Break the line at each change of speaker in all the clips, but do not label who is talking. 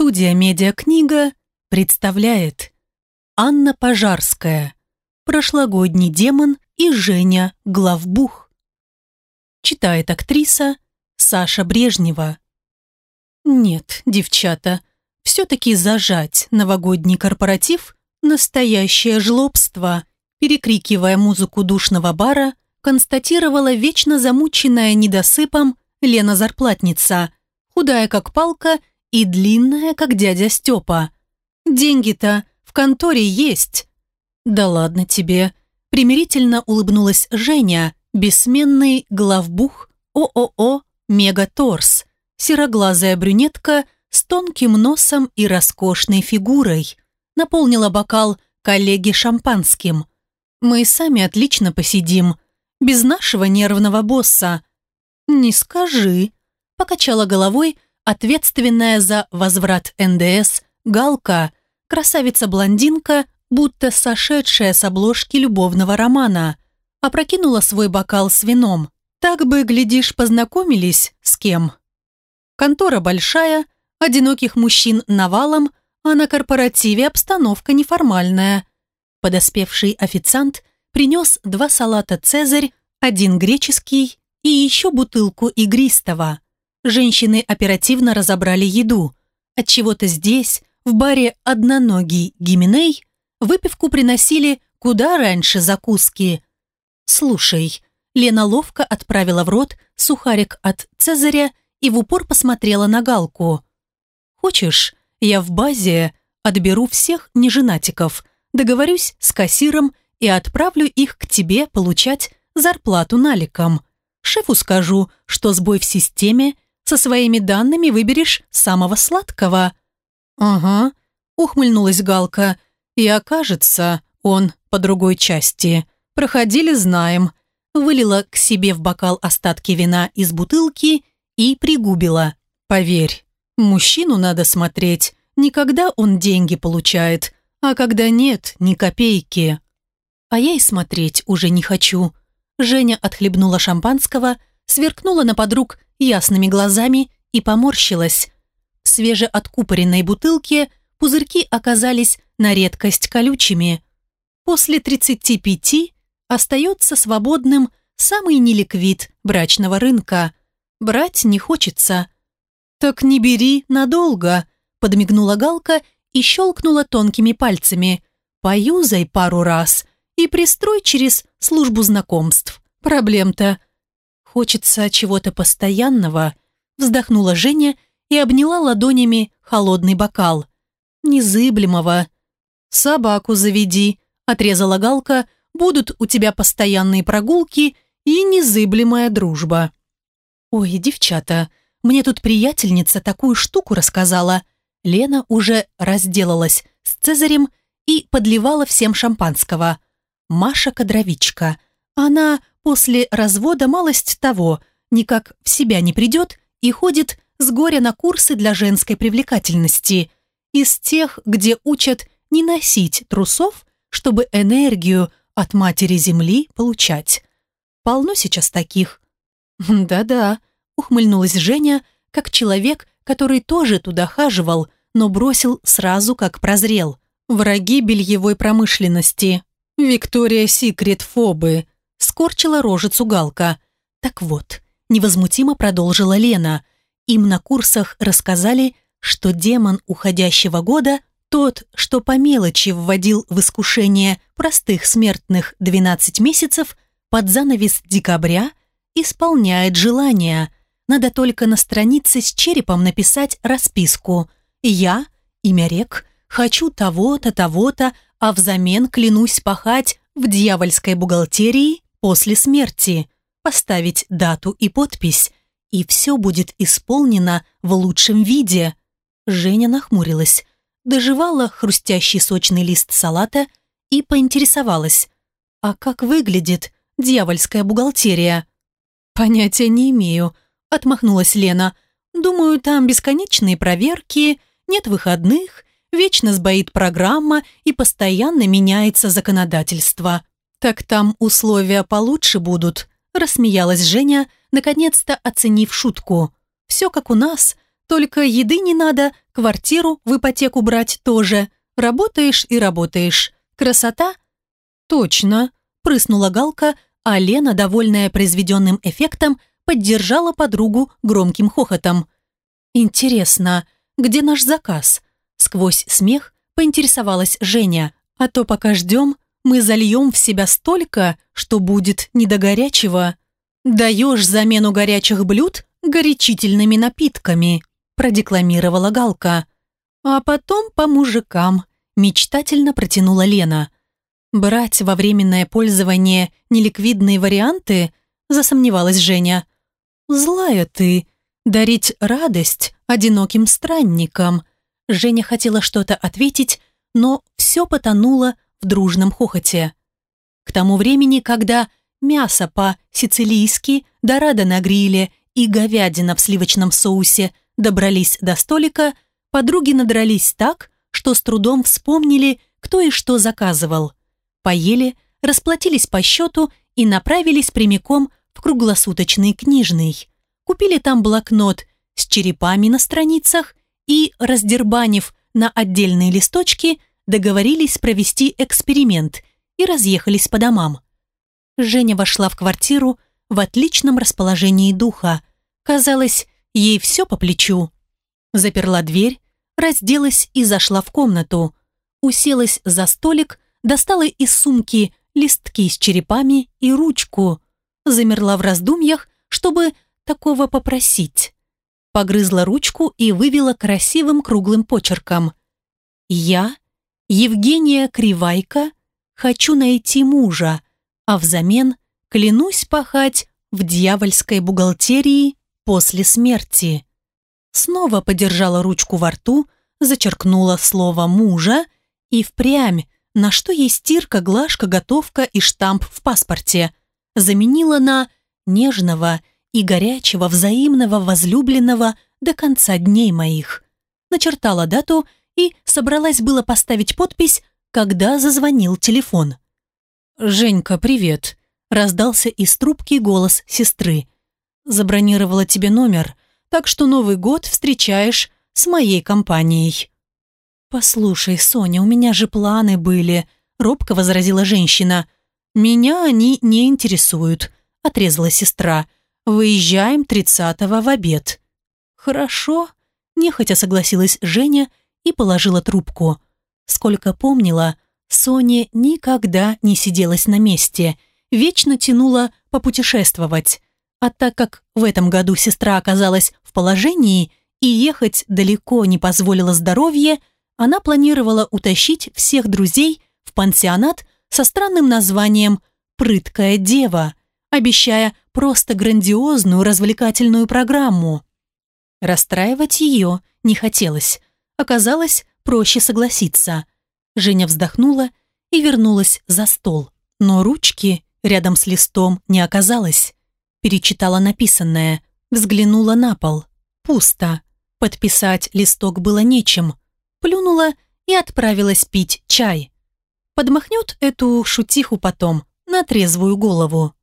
Студия «Медиакнига» представляет Анна Пожарская «Прошлогодний демон» и Женя Главбух. Читает актриса Саша Брежнева. Нет, девчата, все-таки зажать новогодний корпоратив – настоящее жлобство. Перекрикивая музыку душного бара, констатировала вечно замученная недосыпом Лена Зарплатница, худая как палка и длинная, как дядя Степа. Деньги-то в конторе есть. Да ладно тебе. Примирительно улыбнулась Женя, бессменный главбух ООО «Мегаторс», сероглазая брюнетка с тонким носом и роскошной фигурой. Наполнила бокал коллеги шампанским. Мы сами отлично посидим, без нашего нервного босса. Не скажи, покачала головой, ответственная за возврат НДС Галка, красавица-блондинка, будто сошедшая с обложки любовного романа, опрокинула свой бокал с вином. Так бы, глядишь, познакомились с кем. Контора большая, одиноких мужчин навалом, а на корпоративе обстановка неформальная. Подоспевший официант принес два салата «Цезарь», один греческий и еще бутылку игристого. Женщины оперативно разобрали еду. От чего то здесь, в баре «Одноногий Гименей», выпивку приносили куда раньше закуски. «Слушай», Лена ловко отправила в рот сухарик от Цезаря и в упор посмотрела на Галку. «Хочешь, я в базе отберу всех неженатиков, договорюсь с кассиром и отправлю их к тебе получать зарплату наликом. Шефу скажу, что сбой в системе – со своими данными выберешь самого сладкого». «Ага», — ухмыльнулась Галка. «И окажется, он по другой части. Проходили, знаем». Вылила к себе в бокал остатки вина из бутылки и пригубила. «Поверь, мужчину надо смотреть не когда он деньги получает, а когда нет ни копейки». «А я и смотреть уже не хочу». Женя отхлебнула шампанского, сверкнула на подруг ясными глазами и поморщилась. В свежеоткупоренной бутылке пузырьки оказались на редкость колючими. После 35 остается свободным самый неликвид брачного рынка. Брать не хочется. «Так не бери надолго», – подмигнула Галка и щелкнула тонкими пальцами. «Поюзай пару раз и пристрой через службу знакомств. Проблем-то Хочется чего-то постоянного, вздохнула Женя и обняла ладонями холодный бокал. Незыблемого. Собаку заведи, отрезала Галка, будут у тебя постоянные прогулки и незыблемая дружба. Ой, девчата, мне тут приятельница такую штуку рассказала. Лена уже разделалась с Цезарем и подливала всем шампанского. Маша Кадровичка. Она после развода малость того, никак в себя не придет и ходит с горя на курсы для женской привлекательности. Из тех, где учат не носить трусов, чтобы энергию от матери земли получать. Полно сейчас таких. Да-да, ухмыльнулась Женя, как человек, который тоже туда хаживал, но бросил сразу, как прозрел. Враги бельевой промышленности. Виктория Секрет Фобы скорчила рожицу Галка. Так вот, невозмутимо продолжила Лена. Им на курсах рассказали, что демон уходящего года тот, что по мелочи вводил в искушение простых смертных 12 месяцев, под занавес декабря исполняет желания. Надо только на странице с черепом написать расписку. «Я, имя рек, хочу того-то, того-то, а взамен клянусь пахать в дьявольской бухгалтерии после смерти, поставить дату и подпись, и все будет исполнено в лучшем виде. Женя нахмурилась, доживала хрустящий сочный лист салата и поинтересовалась, а как выглядит дьявольская бухгалтерия? Понятия не имею, отмахнулась Лена. Думаю, там бесконечные проверки, нет выходных, вечно сбоит программа и постоянно меняется законодательство. «Так там условия получше будут», – рассмеялась Женя, наконец-то оценив шутку. «Все как у нас, Только еды не надо, квартиру в ипотеку брать тоже. Работаешь и работаешь. Красота? Точно, прыснула Галка, а Лена, довольная произведенным эффектом, поддержала подругу громким хохотом. «Интересно, где наш заказ?» Сквозь смех поинтересовалась Женя. «А то пока ждем, мы зальем в себя столько, что будет не до горячего. Даешь замену горячих блюд горячительными напитками», продекламировала Галка. «А потом по мужикам», мечтательно протянула Лена. «Брать во временное пользование неликвидные варианты?» засомневалась Женя. «Злая ты. Дарить радость одиноким странникам». Женя хотела что-то ответить, но все потонуло в дружном хохоте. К тому времени, когда мясо по-сицилийски, дорадо на гриле и говядина в сливочном соусе добрались до столика, подруги надрались так, что с трудом вспомнили, кто и что заказывал. Поели, расплатились по счету и направились прямиком в круглосуточный книжный. Купили там блокнот с черепами на страницах и, раздербанив на отдельные листочки, договорились провести эксперимент и разъехались по домам. Женя вошла в квартиру в отличном расположении духа. Казалось, ей все по плечу. Заперла дверь, разделась и зашла в комнату. Уселась за столик, достала из сумки листки с черепами и ручку. Замерла в раздумьях, чтобы такого попросить. Погрызла ручку и вывела красивым круглым почерком. «Я, Евгения Кривайка, хочу найти мужа, а взамен клянусь пахать в дьявольской бухгалтерии после смерти». Снова подержала ручку во рту, зачеркнула слово «мужа» и впрямь, на что есть стирка, глажка, готовка и штамп в паспорте, заменила на «нежного» и горячего взаимного возлюбленного до конца дней моих. Начертала дату и собралась было поставить подпись, когда зазвонил телефон. «Женька, привет», – раздался из трубки голос сестры. «Забронировала тебе номер, так что Новый год встречаешь с моей компанией». «Послушай, Соня, у меня же планы были», – робко возразила женщина. «Меня они не интересуют», – отрезала сестра. Выезжаем тридцатого в обед». «Хорошо», – нехотя согласилась Женя и положила трубку. Сколько помнила, Соня никогда не сиделась на месте, вечно тянула попутешествовать. А так как в этом году сестра оказалась в положении и ехать далеко не позволило здоровье, она планировала утащить всех друзей в пансионат со странным названием «Прыткая дева», обещая просто грандиозную развлекательную программу. Расстраивать ее не хотелось. Оказалось, проще согласиться. Женя вздохнула и вернулась за стол. Но ручки рядом с листом не оказалось. Перечитала написанное, взглянула на пол. Пусто. Подписать листок было нечем. Плюнула и отправилась пить чай. Подмахнет эту шутиху потом на трезвую голову.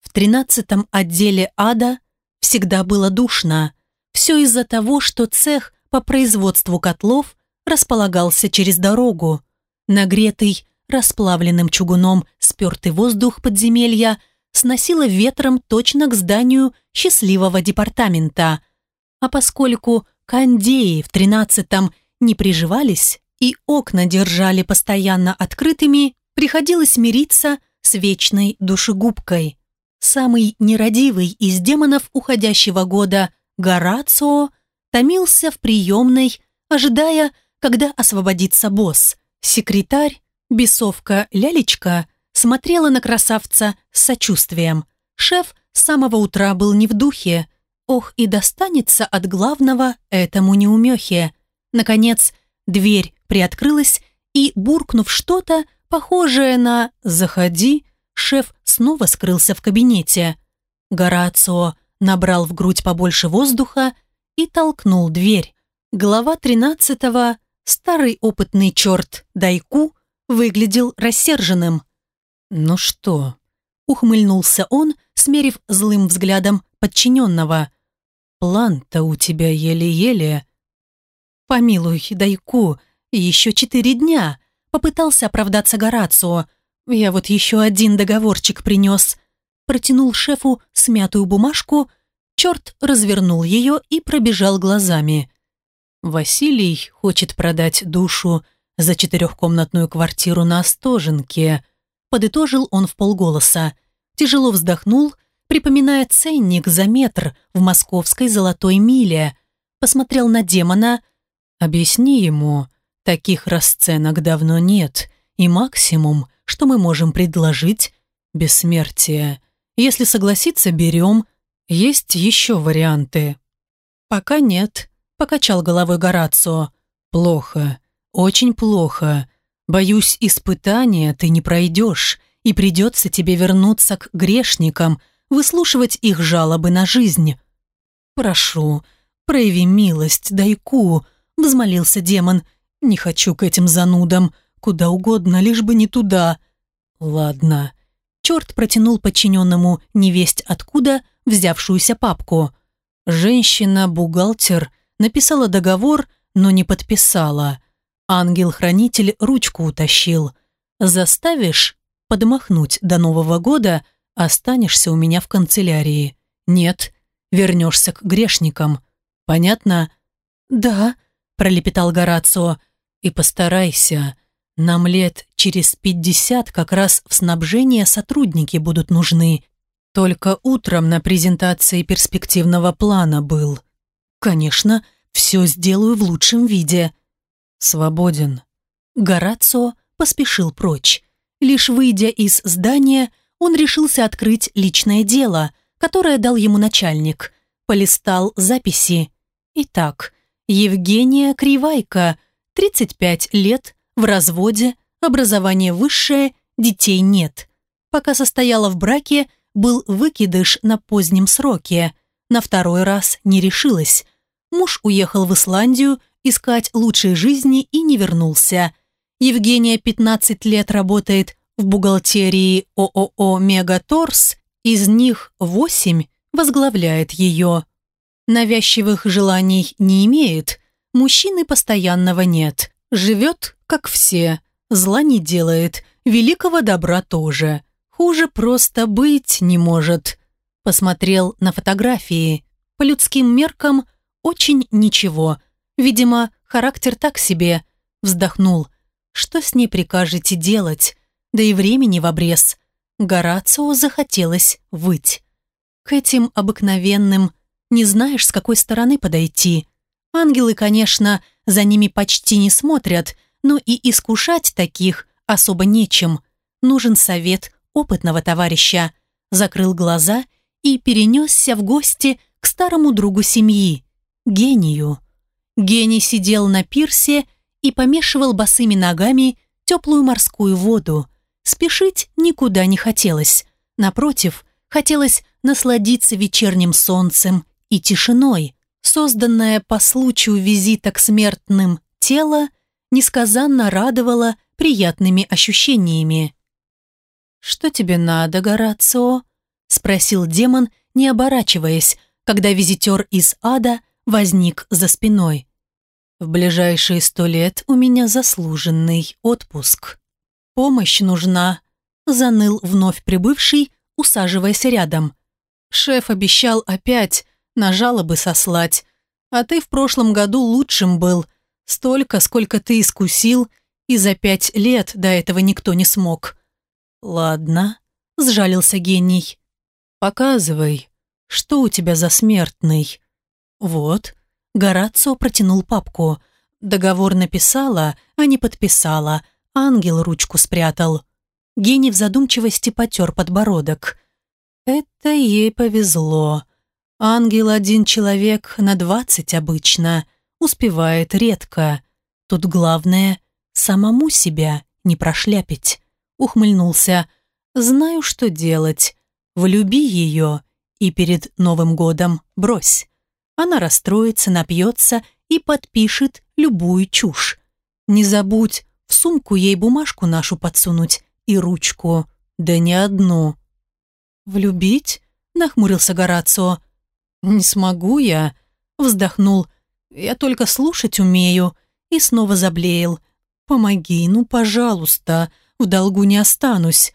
В тринадцатом отделе ада всегда было душно. Все из-за того, что цех по производству котлов располагался через дорогу. Нагретый расплавленным чугуном спертый воздух подземелья сносило ветром точно к зданию счастливого департамента. А поскольку кондеи в тринадцатом не приживались и окна держали постоянно открытыми, приходилось мириться с вечной душегубкой самый нерадивый из демонов уходящего года, Горацио, томился в приемной, ожидая, когда освободится босс. Секретарь, бесовка Лялечка, смотрела на красавца с сочувствием. Шеф с самого утра был не в духе. Ох, и достанется от главного этому неумехе. Наконец, дверь приоткрылась, и, буркнув что-то, похожее на «заходи», шеф снова скрылся в кабинете. Горацио набрал в грудь побольше воздуха и толкнул дверь. Глава тринадцатого, старый опытный черт Дайку, выглядел рассерженным. «Ну что?» – ухмыльнулся он, смерив злым взглядом подчиненного. План-то у тебя еле-еле. Помилуй, Дайку, еще четыре дня. Попытался оправдаться Горацио. Я вот еще один договорчик принес. Протянул шефу смятую бумажку. Черт развернул ее и пробежал глазами. Василий хочет продать душу за четырехкомнатную квартиру на Остоженке. Подытожил он в полголоса. Тяжело вздохнул, припоминая ценник за метр в московской золотой миле. Посмотрел на демона. «Объясни ему, таких расценок давно нет, и максимум, что мы можем предложить – бессмертие. Если согласится, берем. Есть еще варианты». «Пока нет», – покачал головой Горацио. «Плохо. «Очень плохо. Боюсь, испытания ты не пройдешь, и придется тебе вернуться к грешникам, выслушивать их жалобы на жизнь». «Прошу, прояви милость, дайку», — взмолился демон. «Не хочу к этим занудам. Куда угодно, лишь бы не туда». «Ладно». Черт протянул подчиненному невесть откуда взявшуюся папку. Женщина-бухгалтер написала договор, но не подписала. Ангел-хранитель ручку утащил. Заставишь подмахнуть до Нового года, останешься у меня в канцелярии. Нет, вернешься к грешникам. Понятно? Да, пролепетал Горацио. И постарайся. Нам лет через пятьдесят как раз в снабжение сотрудники будут нужны. Только утром на презентации перспективного плана был. Конечно, все сделаю в лучшем виде. «Свободен». Горацио поспешил прочь. Лишь выйдя из здания, он решился открыть личное дело, которое дал ему начальник. Полистал записи. Итак, Евгения Кривайко, 35 лет, в разводе, образование высшее, детей нет. Пока состояла в браке, был выкидыш на позднем сроке. На второй раз не решилась. Муж уехал в Исландию искать лучшей жизни и не вернулся. Евгения 15 лет работает в бухгалтерии ООО «Мегаторс», из них 8 возглавляет ее. Навязчивых желаний не имеет, мужчины постоянного нет, живет, как все, зла не делает, великого добра тоже. Хуже просто быть не может. Посмотрел на фотографии. По людским меркам очень ничего – Видимо, характер так себе. Вздохнул. Что с ней прикажете делать? Да и времени в обрез. Горацио захотелось выть. К этим обыкновенным не знаешь, с какой стороны подойти. Ангелы, конечно, за ними почти не смотрят, но и искушать таких особо нечем. Нужен совет опытного товарища. Закрыл глаза и перенесся в гости к старому другу семьи, гению. Гений сидел на пирсе и помешивал босыми ногами теплую морскую воду. Спешить никуда не хотелось. Напротив, хотелось насладиться вечерним солнцем и тишиной. Созданное по случаю визита к смертным тело несказанно радовало приятными ощущениями. «Что тебе надо, Горацио?» — спросил демон, не оборачиваясь, когда визитер из ада — возник за спиной. В ближайшие сто лет у меня заслуженный отпуск. Помощь нужна, заныл вновь прибывший, усаживаясь рядом. Шеф обещал опять на жалобы сослать, а ты в прошлом году лучшим был, столько, сколько ты искусил, и за пять лет до этого никто не смог. Ладно, сжалился гений. Показывай, что у тебя за смертный. «Вот». Горацио протянул папку. Договор написала, а не подписала. Ангел ручку спрятал. Гений в задумчивости потер подбородок. «Это ей повезло. Ангел один человек на двадцать обычно. Успевает редко. Тут главное — самому себя не прошляпить». Ухмыльнулся. «Знаю, что делать. Влюби ее и перед Новым годом брось. Она расстроится, напьется и подпишет любую чушь. Не забудь в сумку ей бумажку нашу подсунуть и ручку, да не одну. «Влюбить?» – нахмурился Горацио. «Не смогу я», — вздохнул. «Я только слушать умею». И снова заблеял. «Помоги, ну, пожалуйста, в долгу не останусь».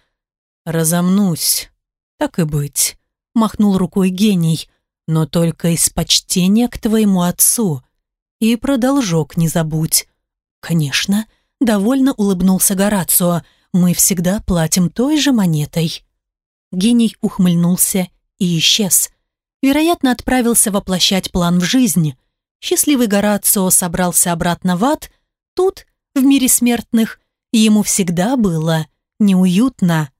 «Разомнусь, так и быть», — махнул рукой гений, «но только из почтения к твоему отцу. И про должок не забудь». «Конечно», — довольно улыбнулся Горацио, «мы всегда платим той же монетой». Гений ухмыльнулся и исчез. Вероятно, отправился воплощать план в жизнь. Счастливый Горацио собрался обратно в ад. Тут, в мире смертных, ему всегда было неуютно.